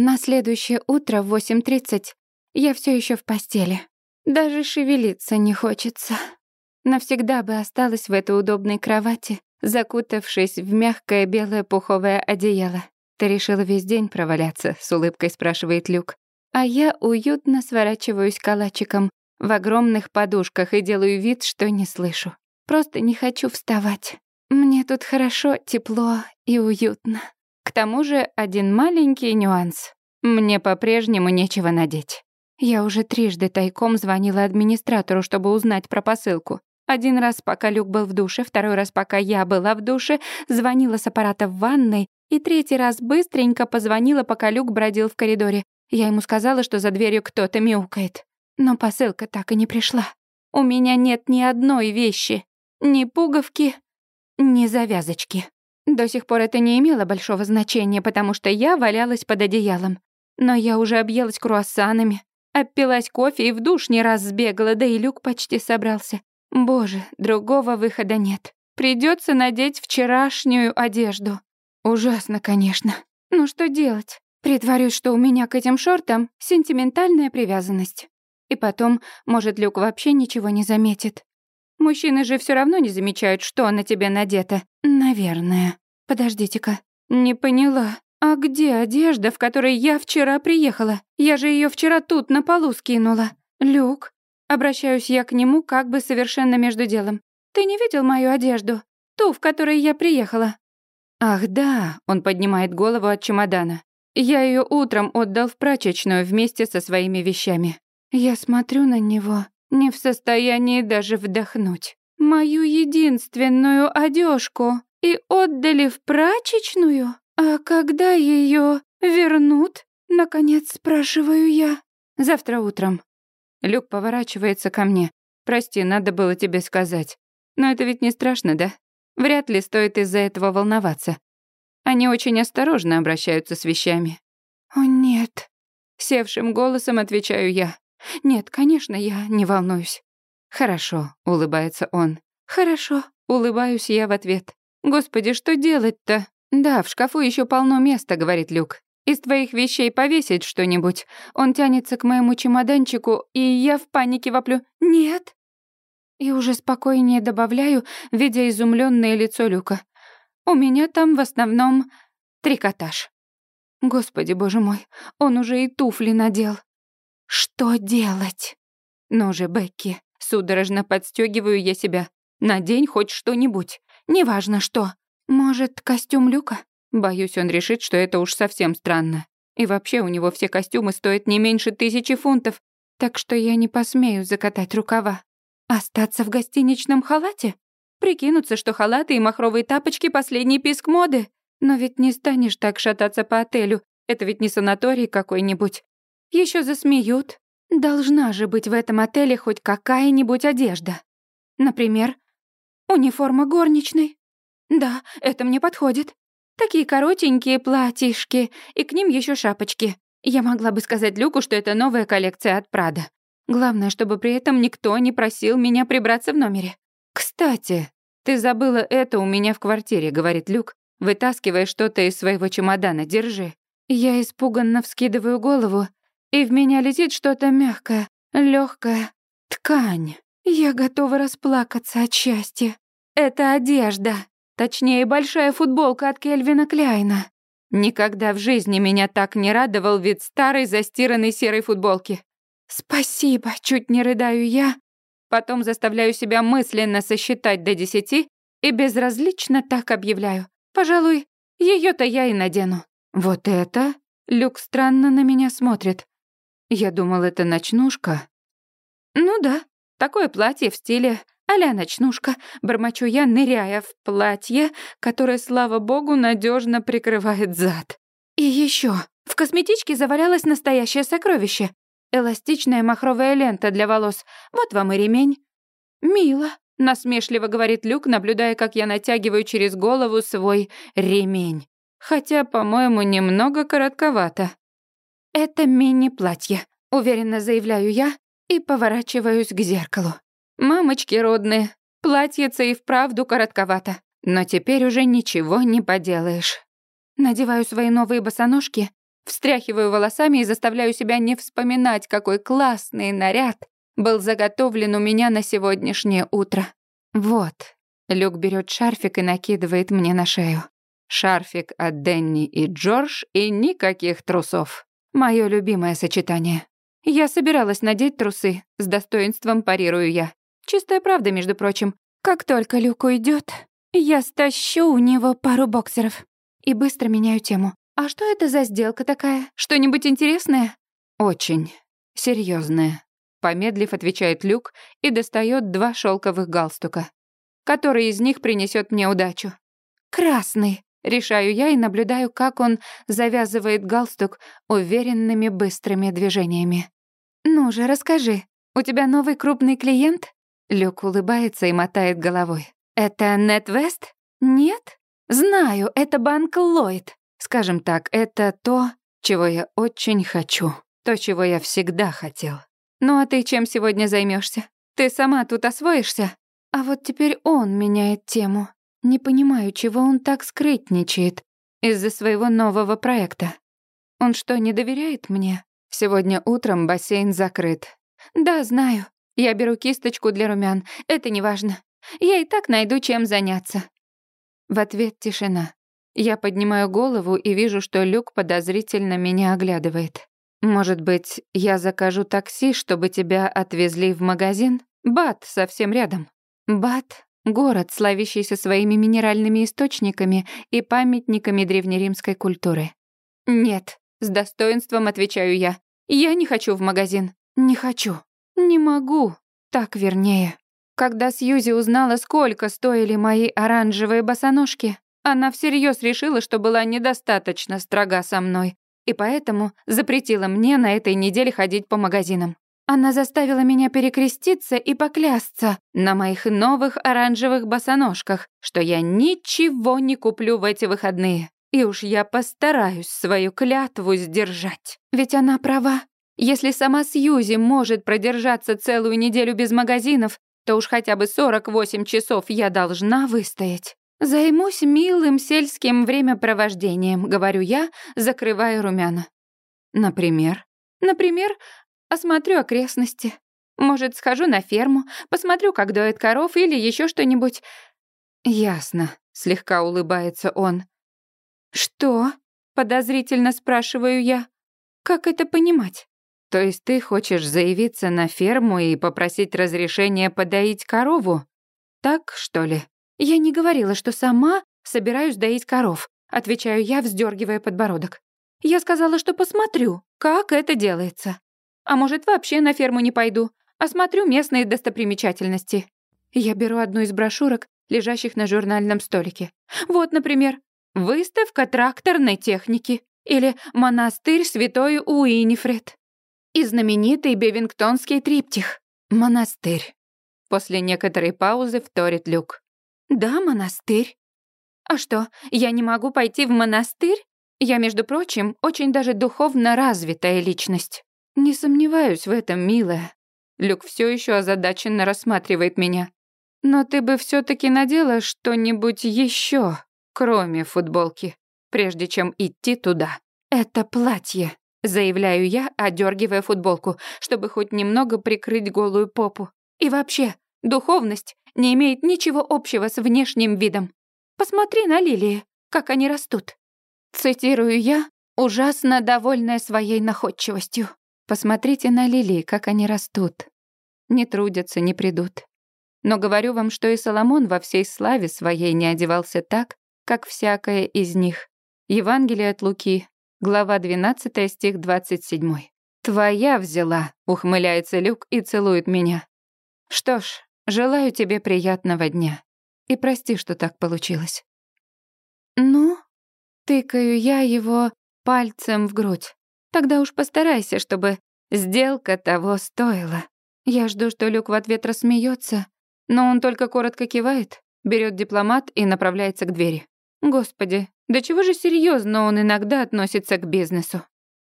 На следующее утро в 8.30 я все еще в постели. Даже шевелиться не хочется. Навсегда бы осталась в этой удобной кровати, закутавшись в мягкое белое пуховое одеяло. «Ты решила весь день проваляться?» — с улыбкой спрашивает Люк. А я уютно сворачиваюсь калачиком в огромных подушках и делаю вид, что не слышу. Просто не хочу вставать. Мне тут хорошо, тепло и уютно. К тому же один маленький нюанс. Мне по-прежнему нечего надеть. Я уже трижды тайком звонила администратору, чтобы узнать про посылку. Один раз, пока Люк был в душе, второй раз, пока я была в душе, звонила с аппарата в ванной, и третий раз быстренько позвонила, пока Люк бродил в коридоре. Я ему сказала, что за дверью кто-то мяукает. Но посылка так и не пришла. У меня нет ни одной вещи. Ни пуговки, ни завязочки. До сих пор это не имело большого значения, потому что я валялась под одеялом. Но я уже объелась круассанами, опилась кофе и в душ не раз сбегала, да и люк почти собрался. Боже, другого выхода нет. Придется надеть вчерашнюю одежду. Ужасно, конечно. Ну что делать? Притворюсь, что у меня к этим шортам сентиментальная привязанность. И потом, может, Люк вообще ничего не заметит. Мужчины же все равно не замечают, что на тебе надето. Наверное. Подождите-ка. Не поняла. А где одежда, в которой я вчера приехала? Я же ее вчера тут на полу скинула. Люк. Обращаюсь я к нему как бы совершенно между делом. Ты не видел мою одежду? Ту, в которой я приехала. Ах, да, он поднимает голову от чемодана. Я ее утром отдал в прачечную вместе со своими вещами. Я смотрю на него, не в состоянии даже вдохнуть. Мою единственную одежку и отдали в прачечную? А когда ее вернут? Наконец спрашиваю я. Завтра утром. Люк поворачивается ко мне. Прости, надо было тебе сказать. Но это ведь не страшно, да? Вряд ли стоит из-за этого волноваться. Они очень осторожно обращаются с вещами. О, нет. Севшим голосом отвечаю я. Нет, конечно, я не волнуюсь. Хорошо, улыбается он. Хорошо, улыбаюсь я в ответ. Господи, что делать-то? Да, в шкафу еще полно места, говорит Люк. Из твоих вещей повесить что-нибудь. Он тянется к моему чемоданчику, и я в панике воплю: "Нет!" И уже спокойнее добавляю, видя изумленное лицо Люка. У меня там в основном трикотаж. Господи, боже мой, он уже и туфли надел. Что делать? Ну же, Бекки, судорожно подстегиваю я себя. Надень хоть что-нибудь. Неважно что. Может, костюм Люка? Боюсь, он решит, что это уж совсем странно. И вообще у него все костюмы стоят не меньше тысячи фунтов, так что я не посмею закатать рукава. Остаться в гостиничном халате? Прикинуться, что халаты и махровые тапочки — последний писк моды? Но ведь не станешь так шататься по отелю. Это ведь не санаторий какой-нибудь. Еще засмеют. Должна же быть в этом отеле хоть какая-нибудь одежда. Например, униформа горничной. Да, это мне подходит. Такие коротенькие платьишки, и к ним еще шапочки. Я могла бы сказать Люку, что это новая коллекция от Прада. Главное, чтобы при этом никто не просил меня прибраться в номере. «Кстати, ты забыла это у меня в квартире», — говорит Люк, вытаскивая что-то из своего чемодана. «Держи». Я испуганно вскидываю голову, и в меня летит что-то мягкое, легкое. Ткань. Я готова расплакаться от счастья. Это одежда. Точнее, большая футболка от Кельвина Кляйна. Никогда в жизни меня так не радовал вид старой застиранной серой футболки. «Спасибо», — чуть не рыдаю я. Потом заставляю себя мысленно сосчитать до десяти и безразлично так объявляю. Пожалуй, ее то я и надену. Вот это? Люк странно на меня смотрит. Я думал, это ночнушка. Ну да, такое платье в стиле а-ля ночнушка, бормочу я, ныряя в платье, которое, слава богу, надежно прикрывает зад. И еще в косметичке завалялось настоящее сокровище. Эластичная махровая лента для волос. Вот вам и ремень. Мило, насмешливо говорит Люк, наблюдая, как я натягиваю через голову свой ремень. Хотя, по-моему, немного коротковато. «Это мини-платье», — уверенно заявляю я и поворачиваюсь к зеркалу. «Мамочки родные, платьице и вправду коротковато, но теперь уже ничего не поделаешь». Надеваю свои новые босоножки Встряхиваю волосами и заставляю себя не вспоминать, какой классный наряд был заготовлен у меня на сегодняшнее утро. Вот. Люк берет шарфик и накидывает мне на шею. Шарфик от Денни и Джордж и никаких трусов. Мое любимое сочетание. Я собиралась надеть трусы, с достоинством парирую я. Чистая правда, между прочим. Как только Люк уйдет, я стащу у него пару боксеров и быстро меняю тему. А что это за сделка такая? Что-нибудь интересное? Очень серьезное. Помедлив, отвечает Люк и достает два шелковых галстука. Который из них принесет мне удачу? Красный. Решаю я и наблюдаю, как он завязывает галстук уверенными быстрыми движениями. «Ну же, расскажи, у тебя новый крупный клиент?» Люк улыбается и мотает головой. «Это NetWest? Нет? Знаю, это банк Ллойд. Скажем так, это то, чего я очень хочу. То, чего я всегда хотел. Ну а ты чем сегодня займешься? Ты сама тут освоишься? А вот теперь он меняет тему. Не понимаю, чего он так скрытничает из-за своего нового проекта. Он что, не доверяет мне? Сегодня утром бассейн закрыт. Да, знаю. Я беру кисточку для румян. Это не важно. Я и так найду чем заняться. В ответ тишина. Я поднимаю голову и вижу, что Люк подозрительно меня оглядывает. Может быть, я закажу такси, чтобы тебя отвезли в магазин? Бат совсем рядом. Бат — город, славящийся своими минеральными источниками и памятниками древнеримской культуры. Нет, с достоинством отвечаю я. Я не хочу в магазин. Не хочу. Не могу. Так вернее. Когда Сьюзи узнала, сколько стоили мои оранжевые босоножки, она всерьез решила, что была недостаточно строга со мной, и поэтому запретила мне на этой неделе ходить по магазинам. Она заставила меня перекреститься и поклясться на моих новых оранжевых босоножках, что я ничего не куплю в эти выходные. И уж я постараюсь свою клятву сдержать. Ведь она права. Если сама Сьюзи может продержаться целую неделю без магазинов, то уж хотя бы 48 часов я должна выстоять. Займусь милым сельским времяпровождением, говорю я, закрывая румяна. Например? Например, осмотрю окрестности. Может, схожу на ферму, посмотрю, как доят коров или еще что-нибудь. Ясно, слегка улыбается он. «Что?» — подозрительно спрашиваю я. «Как это понимать?» «То есть ты хочешь заявиться на ферму и попросить разрешения подоить корову? Так, что ли?» «Я не говорила, что сама собираюсь доить коров», — отвечаю я, вздергивая подбородок. «Я сказала, что посмотрю, как это делается. А может, вообще на ферму не пойду, осмотрю местные достопримечательности». Я беру одну из брошюрок, лежащих на журнальном столике. Вот, например, Выставка тракторной техники или монастырь святой Уинифред и знаменитый бевингтонский триптих. Монастырь. После некоторой паузы вторит Люк. Да, монастырь. А что, я не могу пойти в монастырь? Я, между прочим, очень даже духовно развитая личность. Не сомневаюсь в этом, милая. Люк все еще озадаченно рассматривает меня. Но ты бы все таки надела что-нибудь еще кроме футболки, прежде чем идти туда. «Это платье», — заявляю я, одергивая футболку, чтобы хоть немного прикрыть голую попу. «И вообще, духовность не имеет ничего общего с внешним видом. Посмотри на лилии, как они растут». Цитирую я, ужасно довольная своей находчивостью. «Посмотрите на лилии, как они растут. Не трудятся, не придут. Но говорю вам, что и Соломон во всей славе своей не одевался так, как всякое из них. Евангелие от Луки, глава 12, стих 27. «Твоя взяла», — ухмыляется Люк и целует меня. «Что ж, желаю тебе приятного дня. И прости, что так получилось». «Ну?» — тыкаю я его пальцем в грудь. «Тогда уж постарайся, чтобы сделка того стоила». Я жду, что Люк в ответ рассмеется, но он только коротко кивает, берет дипломат и направляется к двери. Господи, до чего же серьезно он иногда относится к бизнесу.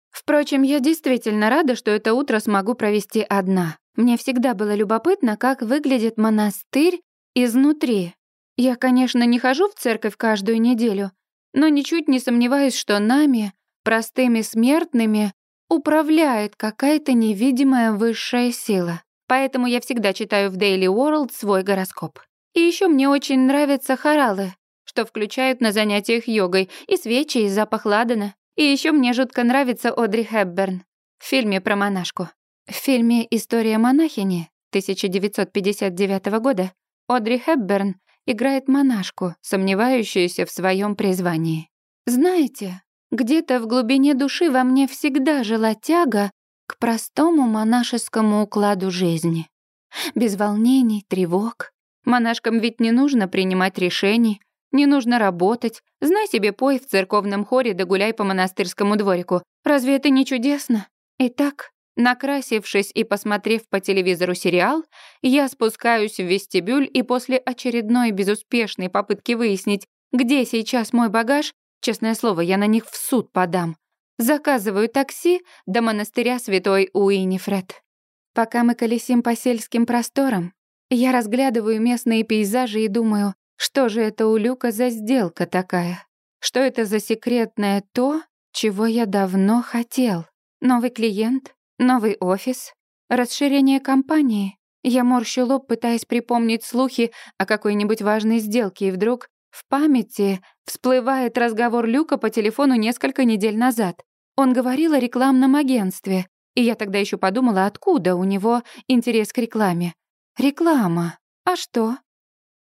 Впрочем, я действительно рада, что это утро смогу провести одна. Мне всегда было любопытно, как выглядит монастырь изнутри. Я, конечно, не хожу в церковь каждую неделю, но ничуть не сомневаюсь, что нами Простыми смертными управляет какая-то невидимая высшая сила. Поэтому я всегда читаю в Daily World свой гороскоп. И еще мне очень нравятся хоралы, что включают на занятиях йогой, и свечи, и запах ладана. И еще мне жутко нравится Одри Хепберн в фильме про монашку. В фильме «История монахини» 1959 года Одри Хепберн играет монашку, сомневающуюся в своем призвании. Знаете, где-то в глубине души во мне всегда жила тяга к простому монашескому укладу жизни. Без волнений, тревог. Монашкам ведь не нужно принимать решений, не нужно работать. Знай себе, пой в церковном хоре да гуляй по монастырскому дворику. Разве это не чудесно? Итак, накрасившись и посмотрев по телевизору сериал, я спускаюсь в вестибюль и после очередной безуспешной попытки выяснить, где сейчас мой багаж, честное слово, я на них в суд подам, заказываю такси до монастыря святой Уинифред. Пока мы колесим по сельским просторам, я разглядываю местные пейзажи и думаю, что же это у Люка за сделка такая? Что это за секретное то, чего я давно хотел? Новый клиент? Новый офис? Расширение компании? Я морщу лоб, пытаясь припомнить слухи о какой-нибудь важной сделке, и вдруг в памяти всплывает разговор Люка по телефону несколько недель назад. Он говорил о рекламном агентстве, и я тогда еще подумала, откуда у него интерес к рекламе. Реклама. А что?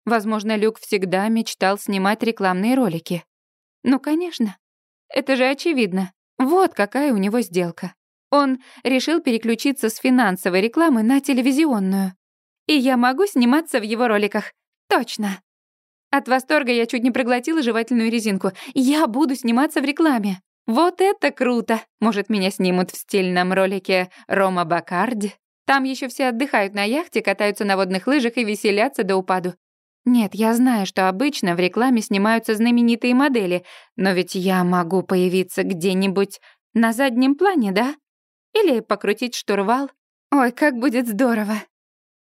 Возможно, Люк всегда мечтал снимать рекламные ролики. Ну, конечно. Это же очевидно. Вот какая у него сделка. Он решил переключиться с финансовой рекламы на телевизионную. И я могу сниматься в его роликах. Точно. От восторга я чуть не проглотила жевательную резинку. Я буду сниматься в рекламе. Вот это круто! Может, меня снимут в стильном ролике Рома Бакарди? Там еще все отдыхают на яхте, катаются на водных лыжах и веселятся до упаду. Нет, я знаю, что обычно в рекламе снимаются знаменитые модели, но ведь я могу появиться где-нибудь на заднем плане, да? Или покрутить штурвал. Ой, как будет здорово.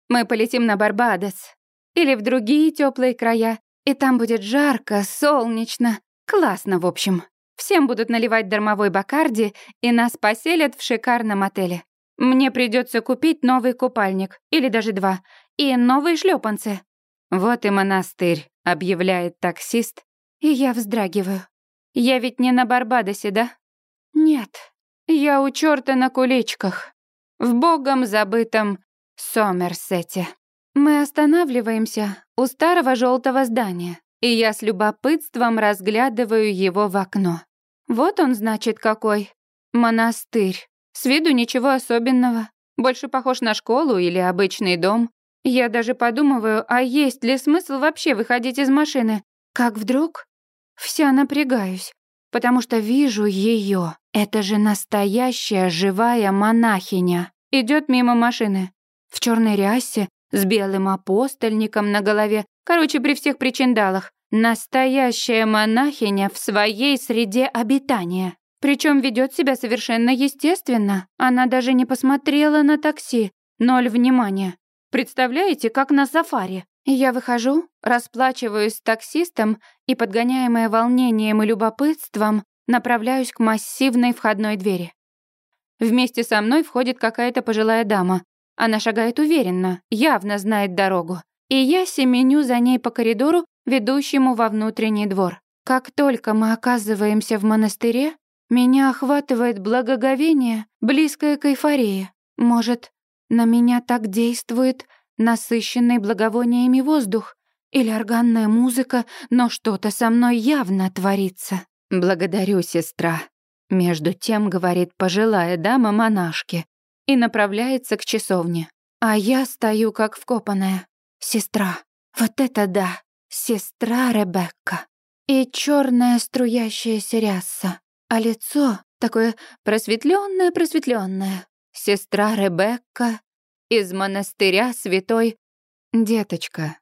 Мы полетим на Барбадос или в другие теплые края, и там будет жарко, солнечно, классно, в общем. Всем будут наливать дармовой бакарди, и нас поселят в шикарном отеле. Мне придется купить новый купальник, или даже два, и новые шлепанцы. «Вот и монастырь», — объявляет таксист, и я вздрагиваю. «Я ведь не на Барбадосе, да?» «Нет, я у чёрта на куличках, в богом забытом Сомерсете». Мы останавливаемся у старого желтого здания, и я с любопытством разглядываю его в окно. Вот он, значит, какой. Монастырь. С виду ничего особенного. Больше похож на школу или обычный дом. Я даже подумываю, а есть ли смысл вообще выходить из машины? Как вдруг вся напрягаюсь, потому что вижу ее. Это же настоящая живая монахиня. Идет мимо машины. В черной рясе, с белым апостольником на голове. Короче, при всех причиндалах. Настоящая монахиня в своей среде обитания. Причем ведет себя совершенно естественно. Она даже не посмотрела на такси. Ноль внимания. Представляете, как на сафари. Я выхожу, расплачиваюсь с таксистом и, подгоняемая волнением и любопытством, направляюсь к массивной входной двери. Вместе со мной входит какая-то пожилая дама. Она шагает уверенно, явно знает дорогу. И я семеню за ней по коридору, ведущему во внутренний двор. Как только мы оказываемся в монастыре, меня охватывает благоговение, близкое к эйфории. Может, на меня так действует насыщенный благовониями воздух или органная музыка, но что-то со мной явно творится. «Благодарю, сестра», — между тем говорит пожилая дама монашки и направляется к часовне. А я стою как вкопанная. Сестра. Вот это да! Сестра Ребекка. И черная струящаяся ряса. А лицо такое просветленное-просветленное. Сестра Ребекка из монастыря святой... «Деточка,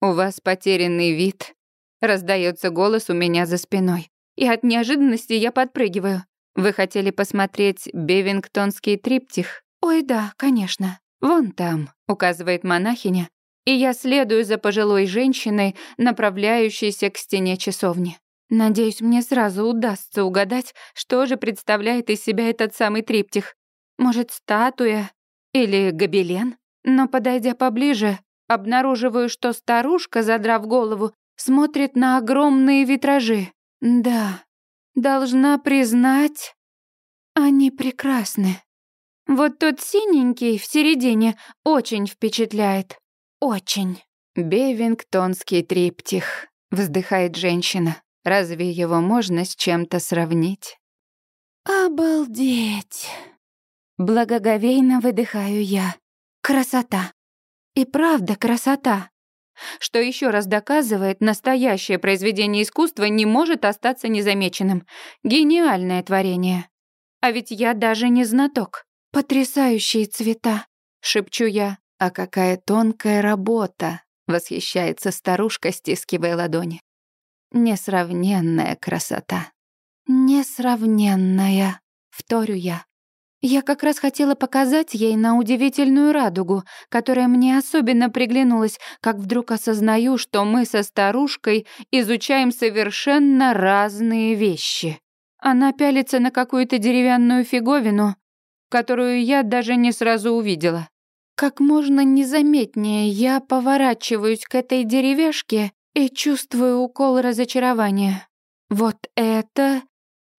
у вас потерянный вид», — раздается голос у меня за спиной. И от неожиданности я подпрыгиваю. «Вы хотели посмотреть Бевингтонский триптих?» «Ой, да, конечно. Вон там», — указывает монахиня, и я следую за пожилой женщиной, направляющейся к стене часовни. Надеюсь, мне сразу удастся угадать, что же представляет из себя этот самый триптих. Может, статуя или гобелен? Но, подойдя поближе, обнаруживаю, что старушка, задрав голову, смотрит на огромные витражи. Да, должна признать, они прекрасны. Вот тот синенький в середине очень впечатляет. Очень. Бевингтонский триптих, вздыхает женщина. Разве его можно с чем-то сравнить? Обалдеть. Благоговейно выдыхаю я. Красота. И правда красота. Что еще раз доказывает, настоящее произведение искусства не может остаться незамеченным. Гениальное творение. А ведь я даже не знаток. Потрясающие цвета, шепчу я. А какая тонкая работа, восхищается старушка, стискивая ладони. Несравненная красота. Несравненная, вторю я. Я как раз хотела показать ей на удивительную радугу, которая мне особенно приглянулась, как вдруг осознаю, что мы со старушкой изучаем совершенно разные вещи. Она пялится на какую-то деревянную фиговину, которую я даже не сразу увидела. Как можно незаметнее я поворачиваюсь к этой деревяшке и чувствую укол разочарования. Вот это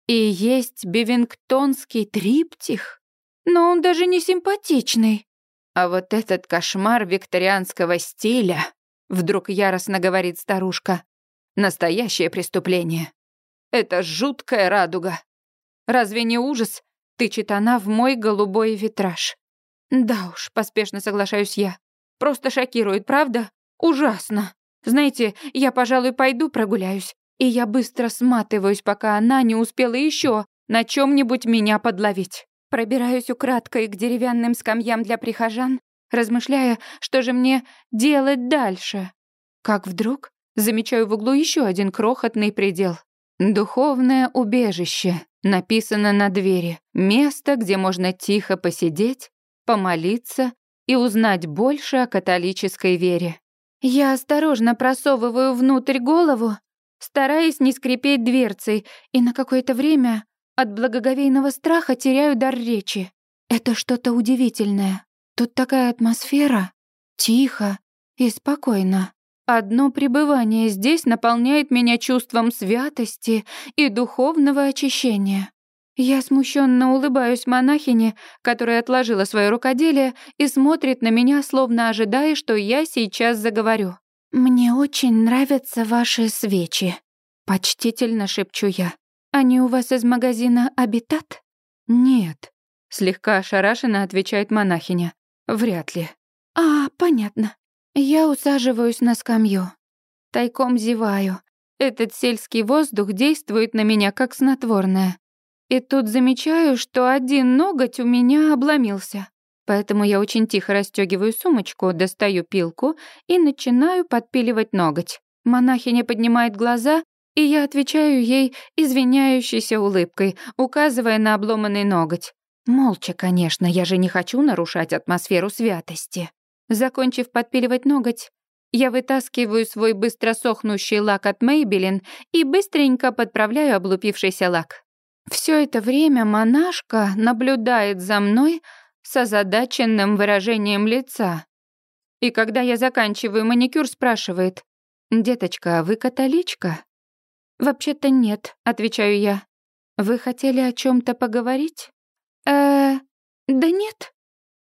и есть бивингтонский триптих. Но он даже не симпатичный. А вот этот кошмар викторианского стиля, вдруг яростно говорит старушка, настоящее преступление. Это жуткая радуга. Разве не ужас? Тычет она в мой голубой витраж. Да уж, поспешно соглашаюсь я. Просто шокирует, правда? Ужасно. Знаете, я, пожалуй, пойду прогуляюсь и я быстро сматываюсь, пока она не успела еще на чем-нибудь меня подловить. Пробираюсь украдкой к деревянным скамьям для прихожан, размышляя, что же мне делать дальше. Как вдруг замечаю в углу еще один крохотный предел. «Духовное убежище» написано на двери. Место, где можно тихо посидеть, помолиться и узнать больше о католической вере. Я осторожно просовываю внутрь голову стараясь не скрипеть дверцей, и на какое-то время от благоговейного страха теряю дар речи. Это что-то удивительное. Тут такая атмосфера. Тихо и спокойно. Одно пребывание здесь наполняет меня чувством святости и духовного очищения. Я смущенно улыбаюсь монахине, которая отложила свое рукоделие и смотрит на меня, словно ожидая, что я сейчас заговорю. «Мне очень нравятся ваши свечи», — почтительно шепчу я. «Они у вас из магазина «Абитат»?» «Нет», — слегка ошарашенно отвечает монахиня. «Вряд ли». «А, понятно. Я усаживаюсь на скамью. Тайком зеваю. Этот сельский воздух действует на меня как снотворное. И тут замечаю, что один ноготь у меня обломился. Поэтому я очень тихо расстегиваю сумочку, достаю пилку и начинаю подпиливать ноготь. Монахиня поднимает глаза, и я отвечаю ей извиняющейся улыбкой, указывая на обломанный ноготь. Молча, конечно, я же не хочу нарушать атмосферу святости. Закончив подпиливать ноготь, я вытаскиваю свой быстро сохнущий лак от Мейбелин и быстренько подправляю облупившийся лак. Все это время монашка наблюдает за мной, с озадаченным выражением лица. И когда я заканчиваю маникюр, спрашивает, «Деточка, а вы католичка?» «Вообще-то нет», — отвечаю я. «Вы хотели о чем то поговорить?» «Э, да нет».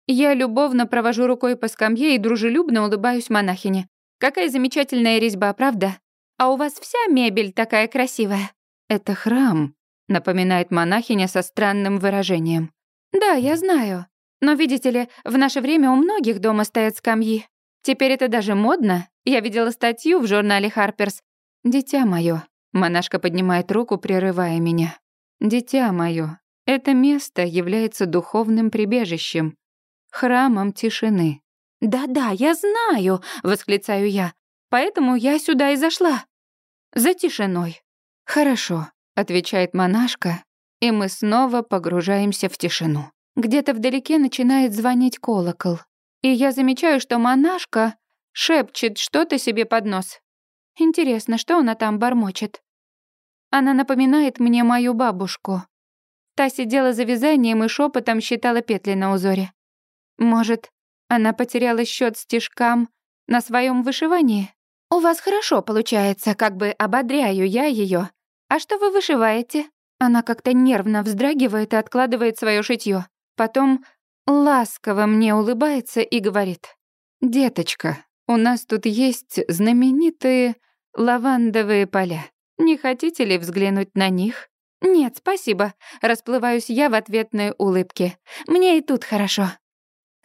Я любовно провожу рукой по скамье и дружелюбно улыбаюсь монахине. «Какая замечательная резьба, правда? А у вас вся мебель такая красивая». «Это храм», — напоминает монахиня со странным выражением. «Да, я знаю. Но, видите ли, в наше время у многих дома стоят скамьи. Теперь это даже модно. Я видела статью в журнале Harper's. «Дитя мое, монашка поднимает руку, прерывая меня. «Дитя мое, это место является духовным прибежищем, храмом тишины». «Да-да, я знаю!» — восклицаю я. «Поэтому я сюда и зашла. За тишиной». «Хорошо», — отвечает монашка, и мы снова погружаемся в тишину. Где-то вдалеке начинает звонить колокол, и я замечаю, что монашка шепчет что-то себе под нос. Интересно, что она там бормочет? Она напоминает мне мою бабушку. Та сидела за вязанием и шепотом считала петли на узоре. Может, она потеряла счет стежкам на своем вышивании? У вас хорошо получается, как бы ободряю я ее. А что вы вышиваете? Она как-то нервно вздрагивает и откладывает свое шитье. Потом ласково мне улыбается и говорит. «Деточка, у нас тут есть знаменитые лавандовые поля. Не хотите ли взглянуть на них?» «Нет, спасибо», — расплываюсь я в ответной улыбке. «Мне и тут хорошо».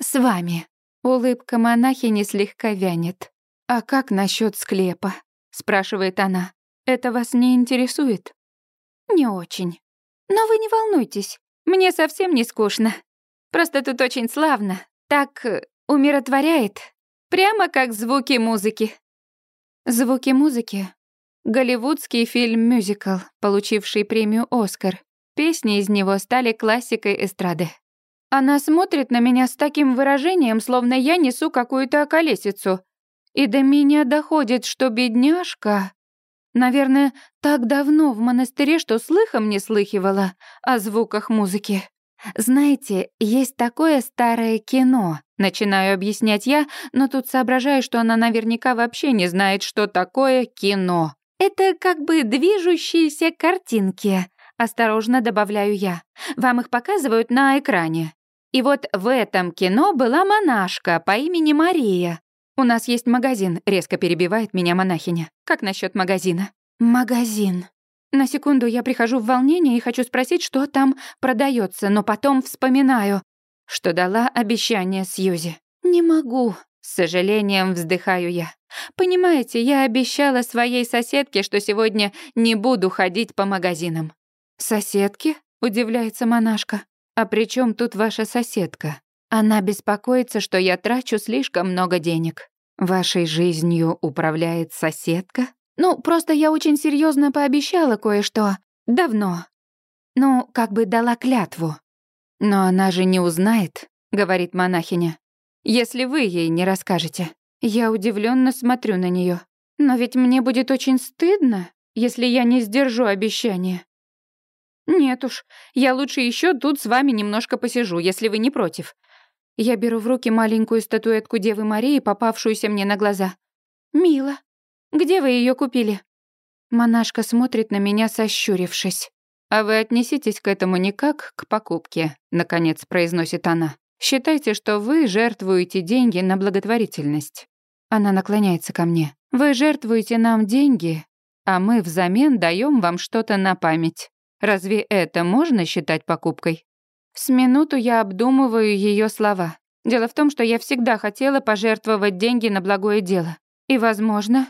«С вами». Улыбка монахини слегка вянет. «А как насчет склепа?» — спрашивает она. «Это вас не интересует?» «Не очень. Но вы не волнуйтесь, мне совсем не скучно. Просто тут очень славно. Так э, умиротворяет. Прямо как звуки музыки». «Звуки музыки Голливудский фильм-мюзикл, получивший премию «Оскар». Песни из него стали классикой эстрады. Она смотрит на меня с таким выражением, словно я несу какую-то околесицу. И до меня доходит, что бедняжка... Наверное, так давно в монастыре, что слыхом не слыхивала о звуках музыки. Знаете, есть такое старое кино, начинаю объяснять я, но тут соображаю, что она наверняка вообще не знает, что такое кино. Это как бы движущиеся картинки, осторожно добавляю я. Вам их показывают на экране. И вот в этом кино была монашка по имени Мария. У нас есть магазин, резко перебивает меня монахиня. Как насчет магазина? Магазин. На секунду я прихожу в волнение и хочу спросить, что там продается, но потом вспоминаю, что дала обещание Сьюзи. Не могу, с сожалением вздыхаю я. Понимаете, я обещала своей соседке, что сегодня не буду ходить по магазинам. Соседке? Удивляется монашка. А при чем тут ваша соседка? Она беспокоится, что я трачу слишком много денег. Вашей жизнью управляет соседка? Ну, просто я очень серьезно пообещала кое-что. Давно. Ну, как бы дала клятву. Но она же не узнает, говорит монахиня если вы ей не расскажете. Я удивленно смотрю на нее. Но ведь мне будет очень стыдно, если я не сдержу обещания. Нет уж, я лучше еще тут с вами немножко посижу, если вы не против. Я беру в руки маленькую статуэтку Девы Марии, попавшуюся мне на глаза. Мило. Где вы ее купили? Монашка смотрит на меня, сощурившись. «А вы отнеситесь к этому не как к покупке», — наконец произносит она. Считайте, что вы жертвуете деньги на благотворительность. Она наклоняется ко мне. Вы жертвуете нам деньги, а мы взамен даем вам что-то на память. Разве это можно считать покупкой? С минуту я обдумываю ее слова. Дело в том, что я всегда хотела пожертвовать деньги на благое дело. И, возможно,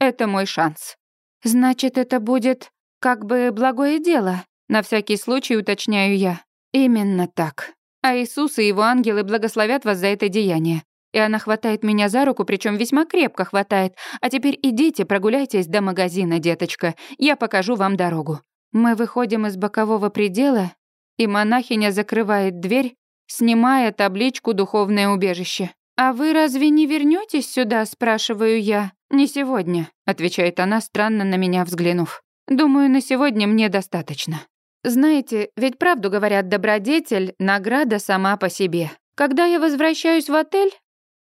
это мой шанс. Значит, это будет как бы благое дело. На всякий случай уточняю я. Именно так. А Иисус и его ангелы благословят вас за это деяние. И она хватает меня за руку, причем весьма крепко хватает. А теперь идите, прогуляйтесь до магазина, деточка. Я покажу вам дорогу. Мы выходим из бокового предела, и монахиня закрывает дверь, снимая табличку «Духовное убежище». «А вы разве не вернетесь сюда?» – спрашиваю я. «Не сегодня», – отвечает она, странно на меня взглянув. «Думаю, на сегодня мне достаточно». Знаете, ведь правду говорят, добродетель — награда сама по себе. Когда я возвращаюсь в отель,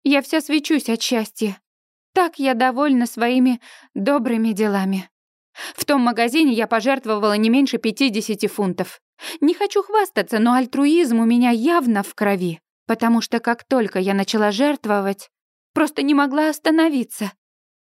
я вся свечусь от счастья. Так я довольна своими добрыми делами. В том магазине я пожертвовала не меньше 50 фунтов. Не хочу хвастаться, но альтруизм у меня явно в крови, потому что как только я начала жертвовать, просто не могла остановиться.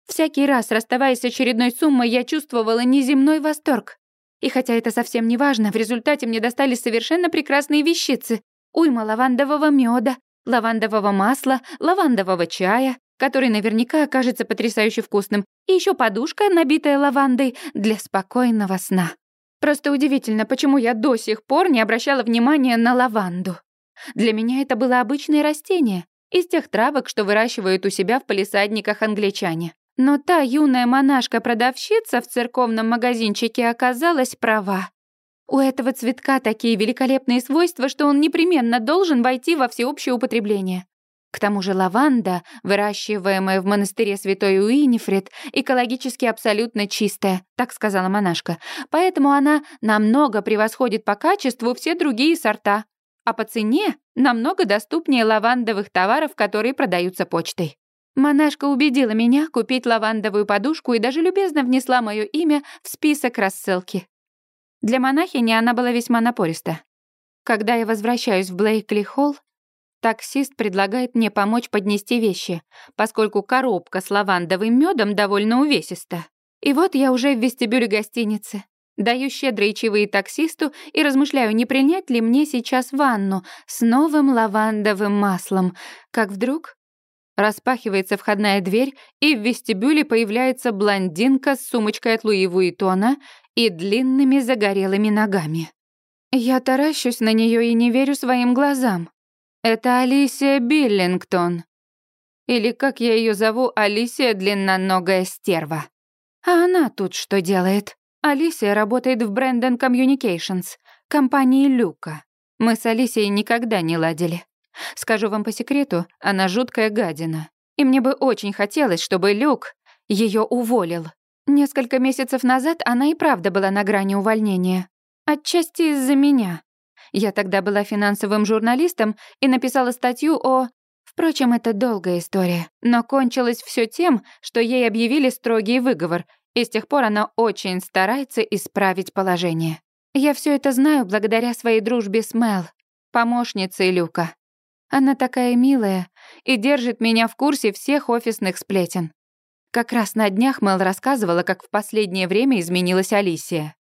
Всякий раз, расставаясь с очередной суммой, я чувствовала неземной восторг. И хотя это совсем не важно, в результате мне достались совершенно прекрасные вещицы. Уйма лавандового меда, лавандового масла, лавандового чая, который наверняка окажется потрясающе вкусным, и еще подушка, набитая лавандой, для спокойного сна. Просто удивительно, почему я до сих пор не обращала внимания на лаванду. Для меня это было обычное растение, из тех травок, что выращивают у себя в палисадниках англичане. Но та юная монашка-продавщица в церковном магазинчике оказалась права. У этого цветка такие великолепные свойства, что он непременно должен войти во всеобщее употребление. К тому же лаванда, выращиваемая в монастыре Святой Уинифред, экологически абсолютно чистая, так сказала монашка. Поэтому она намного превосходит по качеству все другие сорта, а по цене намного доступнее лавандовых товаров, которые продаются почтой. Монашка убедила меня купить лавандовую подушку и даже любезно внесла мое имя в список рассылки. Для монахини она была весьма напориста. Когда я возвращаюсь в Блейкли-холл, Таксист предлагает мне помочь поднести вещи, поскольку коробка с лавандовым медом довольно увесиста. И вот я уже в вестибюле гостиницы. Даю щедрые чаевые таксисту и размышляю, не принять ли мне сейчас ванну с новым лавандовым маслом. Как вдруг распахивается входная дверь, и в вестибюле появляется блондинка с сумочкой от Луи Вуитона и длинными загорелыми ногами. Я таращусь на нее и не верю своим глазам. Это Алисия Биллингтон. Или, как я ее зову, Алисия Длинноногая Стерва. А она тут что делает? Алисия работает в Brandon Communications, компании Люка. Мы с Алисией никогда не ладили. Скажу вам по секрету, она жуткая гадина. И мне бы очень хотелось, чтобы Люк ее уволил. Несколько месяцев назад она и правда была на грани увольнения. Отчасти из-за меня. Я тогда была финансовым журналистом и написала статью о... Впрочем, это долгая история, но кончилось все тем, что ей объявили строгий выговор, и с тех пор она очень старается исправить положение. Я все это знаю благодаря своей дружбе с Мел, помощницей Люка. Она такая милая и держит меня в курсе всех офисных сплетен. Как раз на днях Мел рассказывала, как в последнее время изменилась Алисия.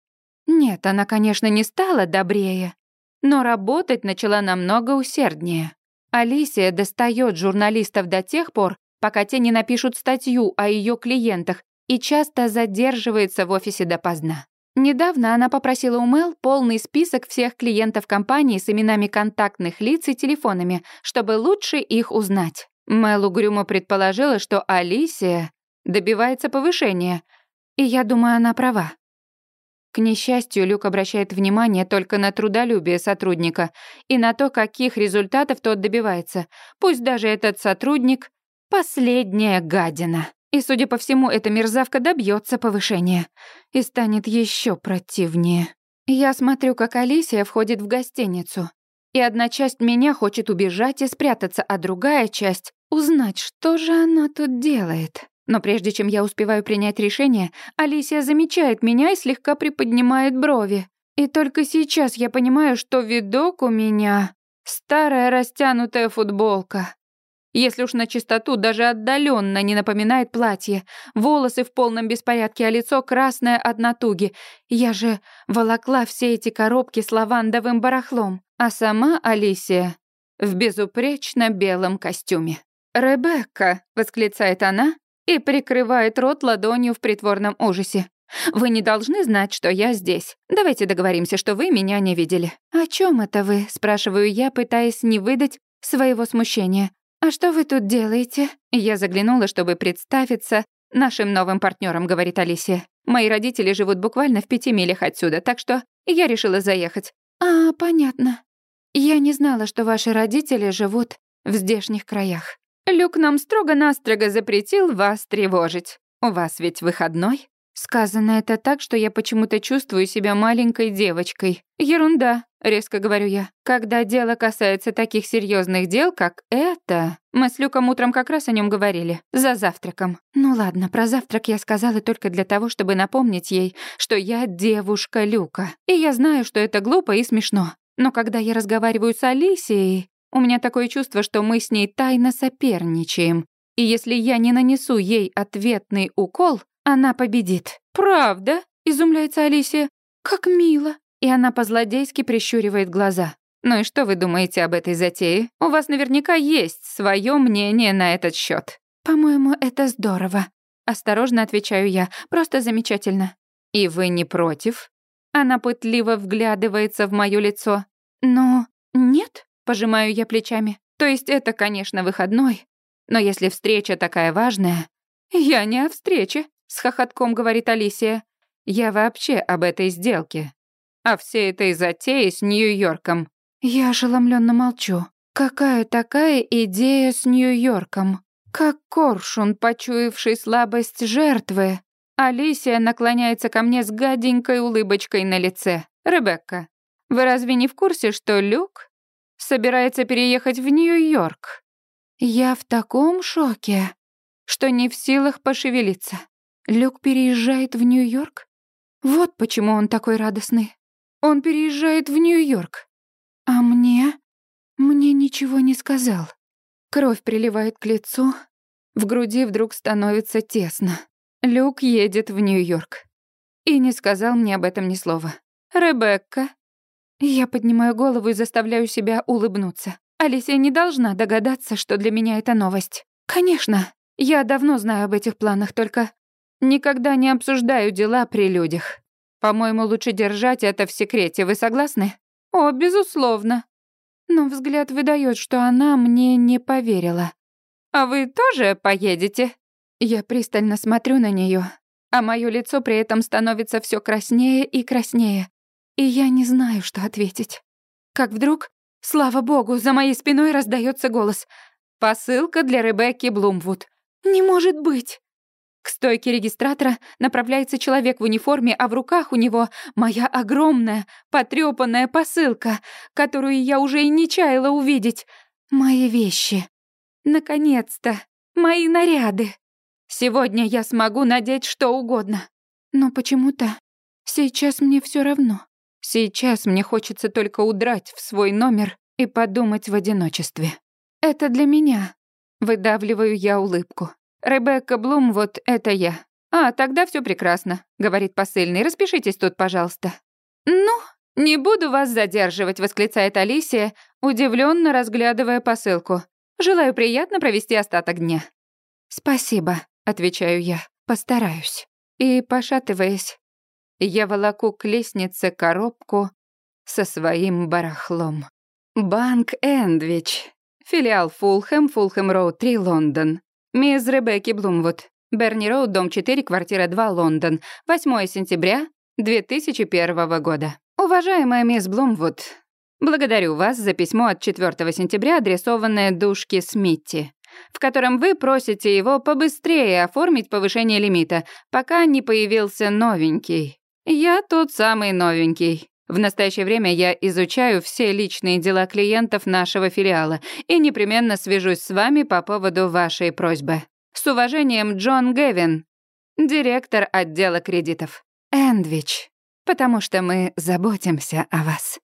Нет, она, конечно, не стала добрее, но работать начала намного усерднее. Алисия достает журналистов до тех пор, пока те не напишут статью о ее клиентах и часто задерживается в офисе допоздна. Недавно она попросила у Мел полный список всех клиентов компании с именами контактных лиц и телефонами, чтобы лучше их узнать. Мел угрюмо предположила, что Алисия добивается повышения, и я думаю, она права. К несчастью, Люк обращает внимание только на трудолюбие сотрудника и на то, каких результатов тот добивается, пусть даже этот сотрудник — последняя гадина. И, судя по всему, эта мерзавка добьется повышения и станет еще противнее. Я смотрю, как Алисия входит в гостиницу, и одна часть меня хочет убежать и спрятаться, а другая часть — узнать, что же она тут делает. Но прежде чем я успеваю принять решение, Алисия замечает меня и слегка приподнимает брови. И только сейчас я понимаю, что видок у меня старая растянутая футболка. Если уж на чистоту, даже отдаленно не напоминает платье. Волосы в полном беспорядке, а лицо красное от натуги. Я же волокла все эти коробки с лавандовым барахлом. А сама Алисия в безупречно белом костюме. «Ребекка!» — восклицает она, и прикрывает рот ладонью в притворном ужасе. «Вы не должны знать, что я здесь. Давайте договоримся, что вы меня не видели». «О чем это вы?» — спрашиваю я, пытаясь не выдать своего смущения. «А что вы тут делаете?» Я заглянула, чтобы представиться нашим новым партнером, говорит Алисия. «Мои родители живут буквально в пяти милях отсюда, так что я решила заехать». «А, понятно. Я не знала, что ваши родители живут в здешних краях». Люк нам строго-настрого запретил вас тревожить. У вас ведь выходной?» Сказано это так, что я почему-то чувствую себя маленькой девочкой. Ерунда, резко говорю я. Когда дело касается таких серьезных дел, как это, мы с Люком утром как раз о нем говорили, за завтраком. Ну ладно, про завтрак я сказала только для того, чтобы напомнить ей, что я девушка Люка. И я знаю, что это глупо и смешно. Но когда я разговариваю с Алисией, у меня такое чувство, что мы с ней тайно соперничаем. И если я не нанесу ей ответный укол, она победит. «Правда?» — изумляется Алисия. «Как мило!» И она по-злодейски прищуривает глаза. «Ну и что вы думаете об этой затее? У вас наверняка есть свое мнение на этот счет. «По-моему, это здорово», — осторожно отвечаю я. «Просто замечательно». «И вы не против?» Она пытливо вглядывается в моё лицо. «Ну, нет?» Пожимаю я плечами. То есть это, конечно, выходной. Но если встреча такая важная... Я не о встрече, с хохотком говорит Алисия. Я вообще об этой сделке. О всей этой затее с Нью-Йорком. Я ошеломленно молчу. Какая такая идея с Нью-Йорком? Как коршун, почуявший слабость жертвы. Алисия наклоняется ко мне с гаденькой улыбочкой на лице. «Ребекка, вы разве не в курсе, что Люк собирается переехать в Нью-Йорк?» Я в таком шоке, что не в силах пошевелиться. Люк переезжает в Нью-Йорк? Вот почему он такой радостный. Он переезжает в Нью-Йорк. А мне? Мне ничего не сказал. Кровь приливает к лицу, в груди вдруг становится тесно. Люк едет в Нью-Йорк. И не сказал мне об этом ни слова. «Ребекка». Я поднимаю голову и заставляю себя улыбнуться. Алисия не должна догадаться, что для меня это новость. Конечно, я давно знаю об этих планах, только никогда не обсуждаю дела при людях. По-моему, лучше держать это в секрете, вы согласны? О, безусловно. Но взгляд выдает, что она мне не поверила. А вы тоже поедете? Я пристально смотрю на нее, а мое лицо при этом становится все краснее и краснее. И я не знаю, что ответить. Как вдруг, слава богу, за моей спиной раздается голос. Посылка для Ребекки Блумвуд. Не может быть! К стойке регистратора направляется человек в униформе, а в руках у него моя огромная, потрёпанная посылка, которую я уже и не чаяла увидеть. Мои вещи. Наконец-то. Мои наряды. Сегодня я смогу надеть что угодно. Но почему-то сейчас мне всё равно. Сейчас мне хочется только удрать в свой номер и подумать в одиночестве. Это для меня. Выдавливаю я улыбку. «Ребекка Блум, вот это я». «А, тогда все прекрасно», — говорит посыльный. «Распишитесь тут, пожалуйста». «Ну, не буду вас задерживать», — восклицает Алисия, удивленно разглядывая посылку. «Желаю приятно провести остаток дня». «Спасибо», — отвечаю я. «Постараюсь». И, пошатываясь, я волоку к лестнице коробку со своим барахлом. Банк Эндвич. Филиал Фулхэм, Фулхэм Роуд 3, Лондон. Мисс Ребекки Блумвуд. Берни Роуд, дом 4, квартира 2, Лондон. 8 сентября 2001 года. Уважаемая мисс Блумвуд, благодарю вас за письмо от 4 сентября, адресованное душке Смитти, в котором вы просите его побыстрее оформить повышение лимита, пока не появился новенький. Я тот самый новенький. В настоящее время я изучаю все личные дела клиентов нашего филиала и непременно свяжусь с вами по поводу вашей просьбы. С уважением, Джон Гевин, директор отдела кредитов. Эндвич, потому что мы заботимся о вас.